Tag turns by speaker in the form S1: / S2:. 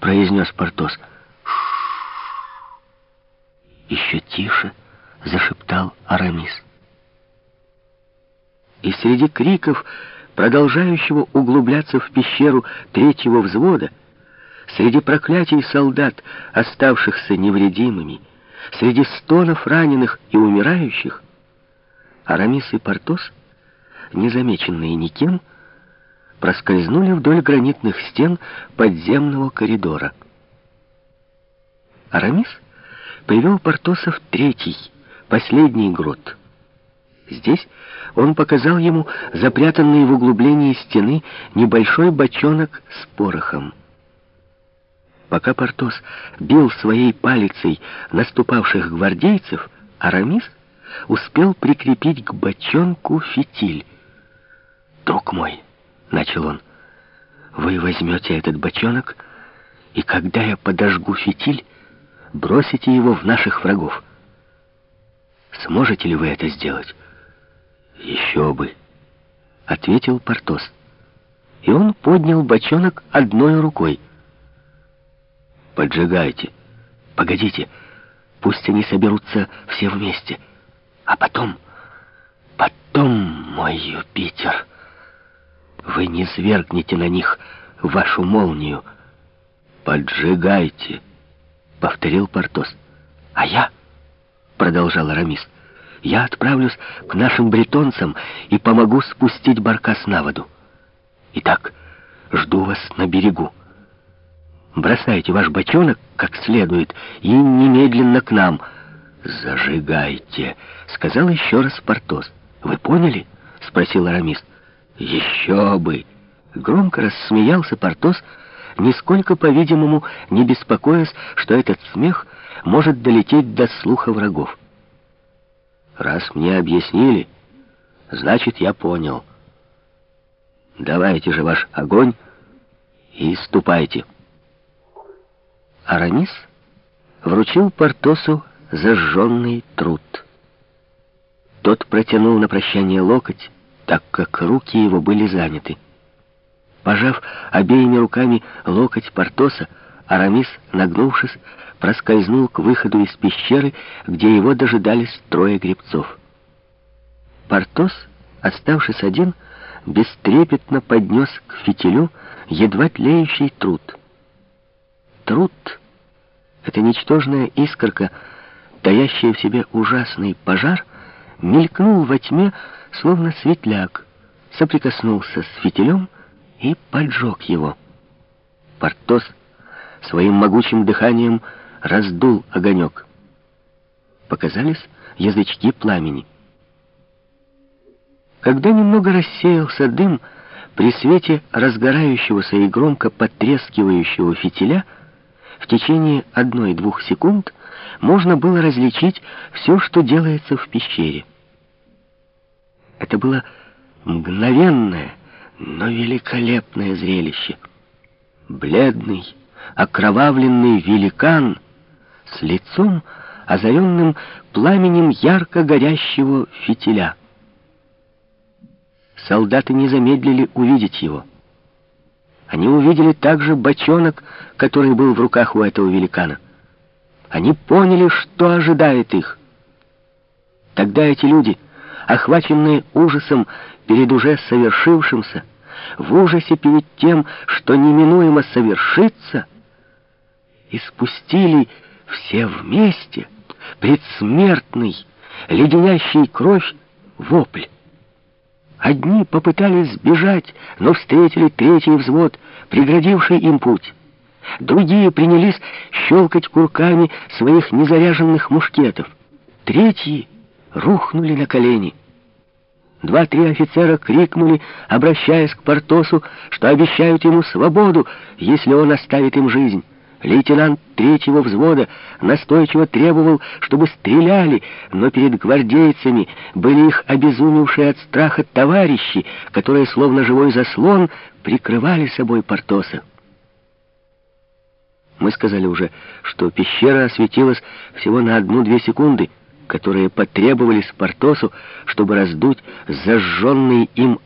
S1: — произнес Портос. Еще тише зашептал Арамис. И среди криков, продолжающего углубляться в пещеру третьего взвода, среди проклятий солдат, оставшихся невредимыми, среди стонов раненых и умирающих, Арамис и Портос, незамеченные никем, проскользнули вдоль гранитных стен подземного коридора. Арамис привел Портоса в третий, последний грот. Здесь он показал ему запрятанный в углублении стены небольшой бочонок с порохом. Пока Портос бил своей палицей наступавших гвардейцев, Арамис успел прикрепить к бочонку фитиль. «Друг мой», — начал он, — «вы возьмете этот бочонок, и когда я подожгу фитиль, бросите его в наших врагов. Сможете ли вы это сделать?» «Еще бы», — ответил Портос. И он поднял бочонок одной рукой. «Поджигайте. Погодите, пусть они соберутся все вместе. А потом, потом, мой Юпитер...» Вы не свергнете на них вашу молнию. Поджигайте, повторил Портос. А я, продолжал Арамис, я отправлюсь к нашим бретонцам и помогу спустить баркас на воду. Итак, жду вас на берегу. Бросайте ваш бочонок как следует и немедленно к нам. Зажигайте, сказал еще раз Портос. Вы поняли? спросил Арамис. «Еще бы!» Громко рассмеялся Портос, нисколько, по-видимому, не беспокоясь, что этот смех может долететь до слуха врагов. «Раз мне объяснили, значит, я понял. Давайте же ваш огонь и ступайте». Арамис вручил Портосу зажженный труд. Тот протянул на прощание локоть, так как руки его были заняты. Пожав обеими руками локоть Портоса, Арамис, нагнувшись, проскользнул к выходу из пещеры, где его дожидались трое гребцов. Портос, оставшись один, бестрепетно поднес к фитилю едва тлеющий труд. Труд — это ничтожная искорка, таящая в себе ужасный пожар, мелькнул во тьме, словно светляк, соприкоснулся с фитилем и поджег его. Портос своим могучим дыханием раздул огонек. Показались язычки пламени. Когда немного рассеялся дым, при свете разгорающегося и громко потрескивающего фитиля, в течение одной-двух секунд можно было различить все, что делается в пещере. Это было мгновенное, но великолепное зрелище. Бледный, окровавленный великан с лицом, озаренным пламенем ярко горящего фитиля. Солдаты не замедлили увидеть его. Они увидели также бочонок, который был в руках у этого великана. Они поняли, что ожидает их. Тогда эти люди охваченные ужасом перед уже совершившимся, в ужасе перед тем, что неминуемо совершится, и спустили все вместе предсмертный, леденящий кровь вопль. Одни попытались сбежать, но встретили третий взвод, преградивший им путь. Другие принялись щелкать курками своих незаряженных мушкетов. Третьи рухнули на колени. Два-три офицера крикнули, обращаясь к Портосу, что обещают ему свободу, если он оставит им жизнь. Лейтенант третьего взвода настойчиво требовал, чтобы стреляли, но перед гвардейцами были их обезумевшие от страха товарищи, которые, словно живой заслон, прикрывали собой Портоса. Мы сказали уже, что пещера осветилась всего на одну-две секунды — которые потребовались Портосу, чтобы раздуть зажженный им от